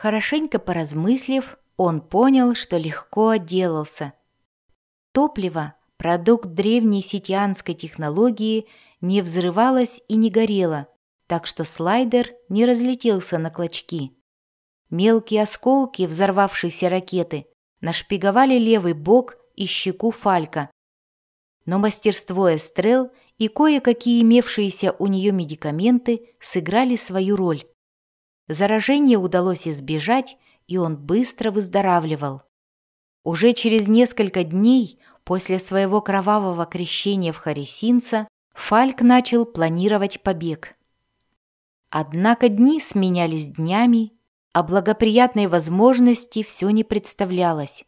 Хорошенько поразмыслив, он понял, что легко отделался. Топливо, продукт древней ситианской технологии, не взрывалось и не горело, так что слайдер не разлетелся на клочки. Мелкие осколки взорвавшейся ракеты нашпиговали левый бок и щеку Фалька. Но мастерство Эстрел и кое-какие имевшиеся у нее медикаменты сыграли свою роль. Заражение удалось избежать, и он быстро выздоравливал. Уже через несколько дней после своего кровавого крещения в Харисинца Фальк начал планировать побег. Однако дни сменялись днями, а благоприятной возможности все не представлялось.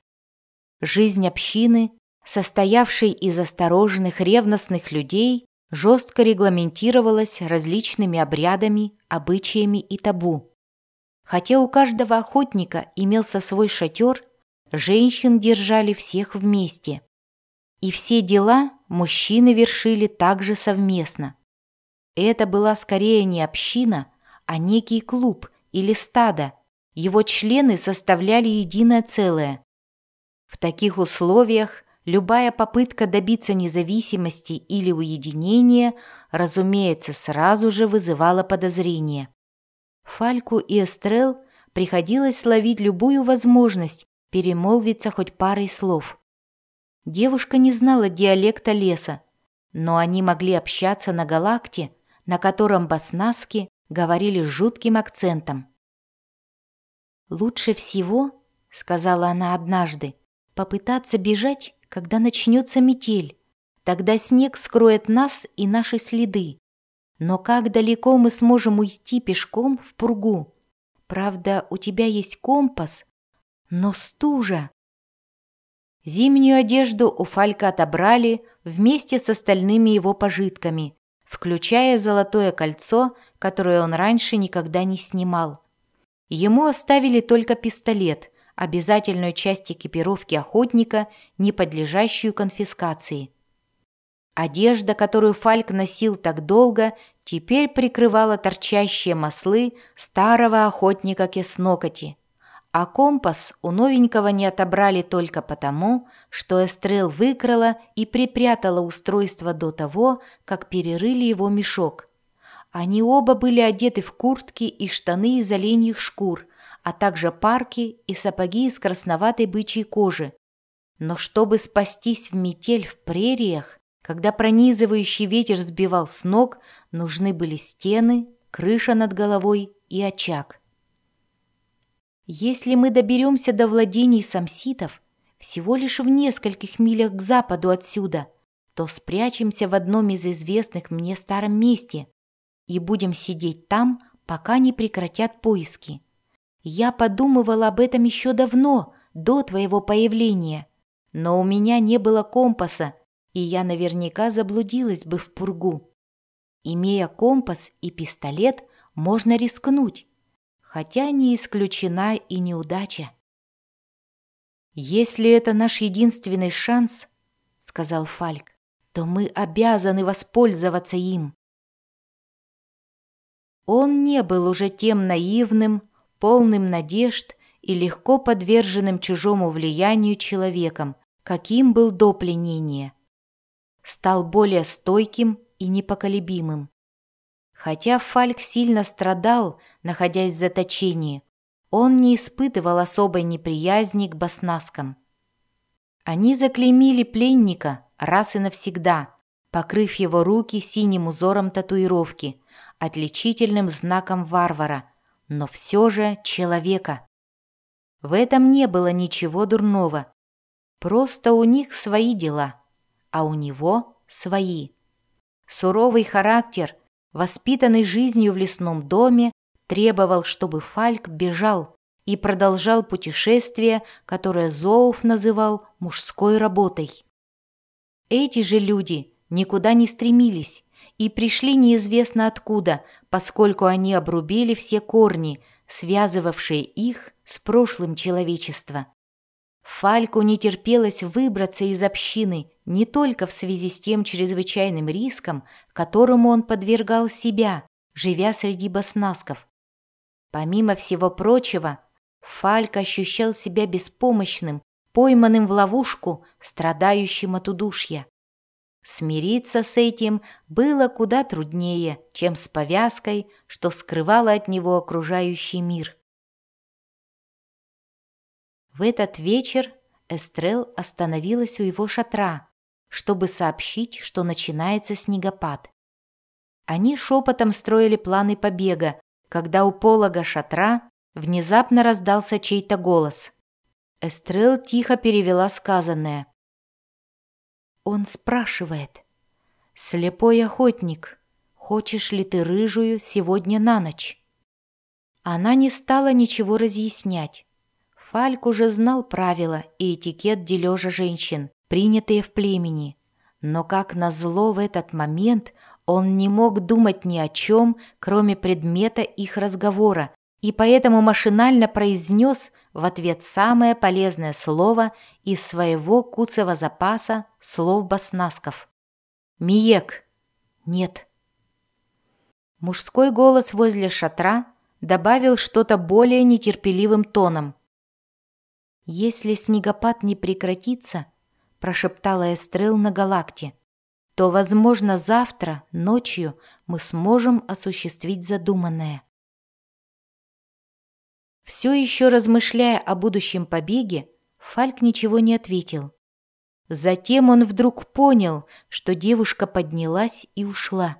Жизнь общины, состоявшей из осторожных, ревностных людей, жестко регламентировалась различными обрядами, обычаями и табу. Хотя у каждого охотника имелся свой шатер, женщин держали всех вместе. И все дела мужчины вершили также совместно. Это была скорее не община, а некий клуб или стадо. Его члены составляли единое целое. В таких условиях любая попытка добиться независимости или уединения, разумеется, сразу же вызывала подозрение. Фальку и Эстрел приходилось ловить любую возможность перемолвиться хоть парой слов. Девушка не знала диалекта леса, но они могли общаться на галакте, на котором баснаски говорили с жутким акцентом. «Лучше всего, — сказала она однажды, — попытаться бежать, когда начнется метель. Тогда снег скроет нас и наши следы. Но как далеко мы сможем уйти пешком в пургу? Правда, у тебя есть компас, но стужа. Зимнюю одежду у Фалька отобрали вместе с остальными его пожитками, включая золотое кольцо, которое он раньше никогда не снимал. Ему оставили только пистолет, обязательную часть экипировки охотника, не подлежащую конфискации. Одежда, которую Фальк носил так долго, теперь прикрывала торчащие маслы старого охотника Кеснокоти. А компас у новенького не отобрали только потому, что Эстрел выкрала и припрятала устройство до того, как перерыли его мешок. Они оба были одеты в куртки и штаны из оленьих шкур, а также парки и сапоги из красноватой бычьей кожи. Но чтобы спастись в метель в прериях, когда пронизывающий ветер сбивал с ног, нужны были стены, крыша над головой и очаг. Если мы доберемся до владений самситов, всего лишь в нескольких милях к западу отсюда, то спрячемся в одном из известных мне старом месте и будем сидеть там, пока не прекратят поиски. Я подумывала об этом еще давно, до твоего появления, но у меня не было компаса, и я наверняка заблудилась бы в пургу. Имея компас и пистолет, можно рискнуть, хотя не исключена и неудача. «Если это наш единственный шанс, — сказал Фальк, — то мы обязаны воспользоваться им». Он не был уже тем наивным, полным надежд и легко подверженным чужому влиянию человеком, каким был до пленения стал более стойким и непоколебимым. Хотя Фальк сильно страдал, находясь в заточении, он не испытывал особой неприязни к баснаскам. Они заклеймили пленника раз и навсегда, покрыв его руки синим узором татуировки, отличительным знаком варвара, но все же человека. В этом не было ничего дурного. Просто у них свои дела – а у него свои. Суровый характер, воспитанный жизнью в лесном доме, требовал, чтобы Фальк бежал и продолжал путешествие, которое Зоуф называл мужской работой. Эти же люди никуда не стремились и пришли неизвестно откуда, поскольку они обрубили все корни, связывавшие их с прошлым человечества. Фальку не терпелось выбраться из общины не только в связи с тем чрезвычайным риском, которому он подвергал себя, живя среди баснасков. Помимо всего прочего, Фальк ощущал себя беспомощным, пойманным в ловушку, страдающим от удушья. Смириться с этим было куда труднее, чем с повязкой, что скрывала от него окружающий мир. В этот вечер Эстрел остановилась у его шатра, чтобы сообщить, что начинается снегопад. Они шепотом строили планы побега, когда у полога шатра внезапно раздался чей-то голос. Эстрел тихо перевела сказанное. Он спрашивает. «Слепой охотник, хочешь ли ты рыжую сегодня на ночь?» Она не стала ничего разъяснять. Фальк уже знал правила и этикет дележа женщин, принятые в племени. Но как назло в этот момент он не мог думать ни о чем, кроме предмета их разговора, и поэтому машинально произнес в ответ самое полезное слово из своего куцевого запаса слов баснасков. «Миек!» «Нет». Мужской голос возле шатра добавил что-то более нетерпеливым тоном. «Если снегопад не прекратится», — прошептала Эстрел на галакте, «то, возможно, завтра, ночью, мы сможем осуществить задуманное». Все еще размышляя о будущем побеге, Фальк ничего не ответил. Затем он вдруг понял, что девушка поднялась и ушла.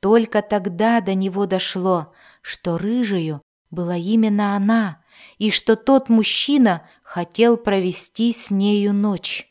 Только тогда до него дошло, что рыжую была именно она, и что тот мужчина хотел провести с нею ночь.